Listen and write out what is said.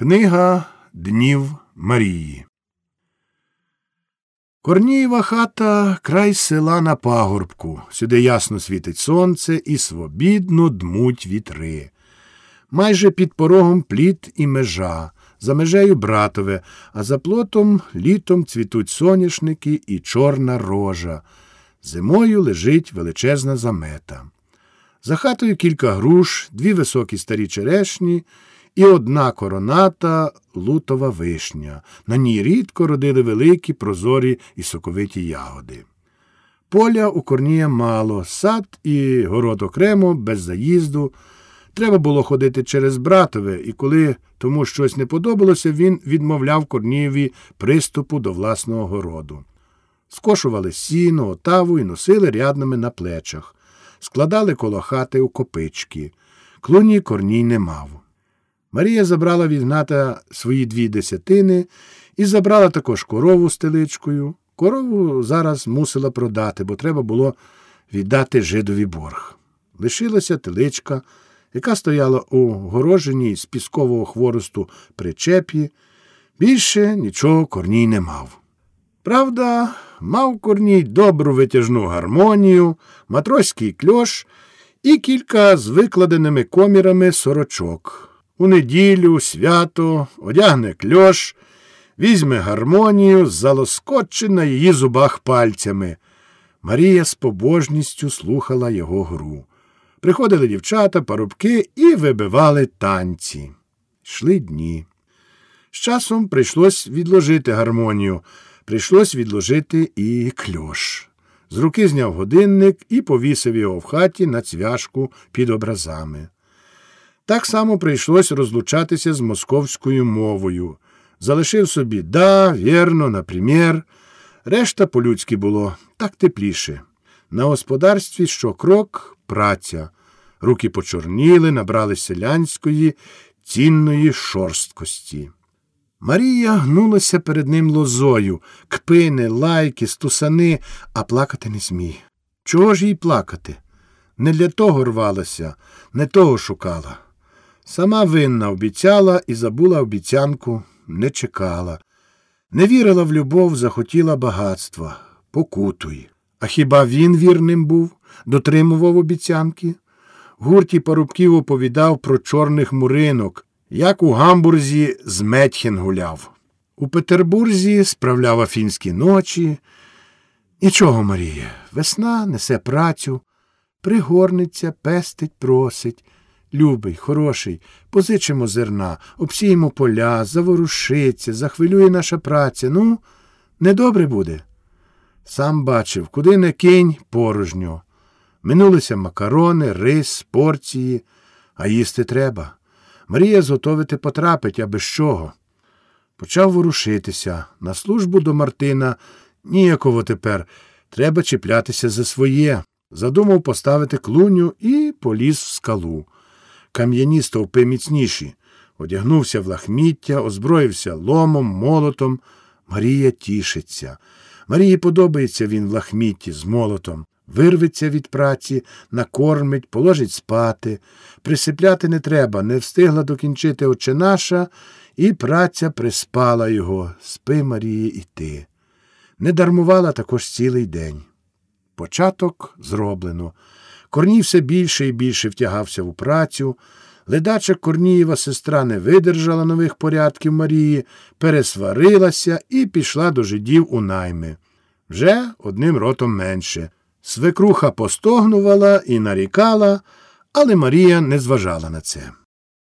Книга Днів Марії. Корнієва хата край села на пагорбку. Сюди ясно світить сонце і свобідно дмуть вітри. Майже під порогом пліт і межа, за межею братове, а за плотом літом цвітуть соняшники і чорна рожа. Зимою лежить величезна замета. За хатою кілька груш, дві високі старі черешні і одна короната лутова вишня. На ній рідко родили великі, прозорі і соковиті ягоди. Поля у корнія мало, сад і город окремо, без заїзду. Треба було ходити через братове, і коли тому щось не подобалося, він відмовляв Корнієві приступу до власного городу. Скошували сіно, отаву і носили рядними на плечах, складали коло хати у копички. Клуні корній не мав. Марія забрала від гната свої дві десятини і забрала також корову з теличкою. Корову зараз мусила продати, бо треба було віддати жидові борг. Лишилася теличка, яка стояла у гороженій з піскового хворосту причепі. Більше нічого корній не мав. Правда, мав корній добру витяжну гармонію, матроський кльош і кілька з викладеними комірами сорочок. У неділю, свято, одягне кльош, візьме гармонію, залоскоче на її зубах пальцями. Марія з побожністю слухала його гру. Приходили дівчата, парубки і вибивали танці. Йшли дні. З часом прийшлось відложити гармонію, прийшлось відложити і кльош. З руки зняв годинник і повісив його в хаті на цвяшку під образами. Так само прийшлось розлучатися з московською мовою. Залишив собі да, вірно, например. Решта по-людськи було так тепліше. На господарстві щокрок праця. Руки почорніли, набрали селянської, цінної шорсткості. Марія гнулася перед ним лозою, кпини, лайки, стусани, а плакати не зміг. Чого ж їй плакати? Не для того рвалася, не того шукала. Сама винна обіцяла і забула обіцянку, не чекала. Не вірила в любов, захотіла багатства, покутуй. А хіба він вірним був, дотримував обіцянки? Гурті парубків оповідав про чорних муринок, як у гамбурзі з Метхен гуляв. У Петербурзі справляв афінські ночі. Нічого, Марія, весна несе працю, пригорниться, пестить, просить. Любий, хороший, позичимо зерна, обсіємо поля, заворушиться, захвилює наша праця. Ну, недобре буде. Сам бачив, куди не кинь порожньо. Минулися макарони, рис, порції, а їсти треба. Марія зготовити потрапить, а без чого. Почав ворушитися. На службу до Мартина ніяково тепер. Треба чіплятися за своє. Задумав поставити клуню і поліз в скалу кам'яні стовпи міцніші, одягнувся в лахміття, озброївся ломом, молотом. Марія тішиться. Марії подобається він в лахмітті з молотом. Вирветься від праці, накормить, положить спати. Присипляти не треба, не встигла докінчити оче наша, і праця приспала його. Спи, Марії, і ти. Не дармувала також цілий день. Початок зроблено. Корній все більше і більше втягався у працю. Ледача Корнієва сестра не видержала нових порядків Марії, пересварилася і пішла до жидів у найми. Вже одним ротом менше. Свекруха постогнувала і нарікала, але Марія не зважала на це.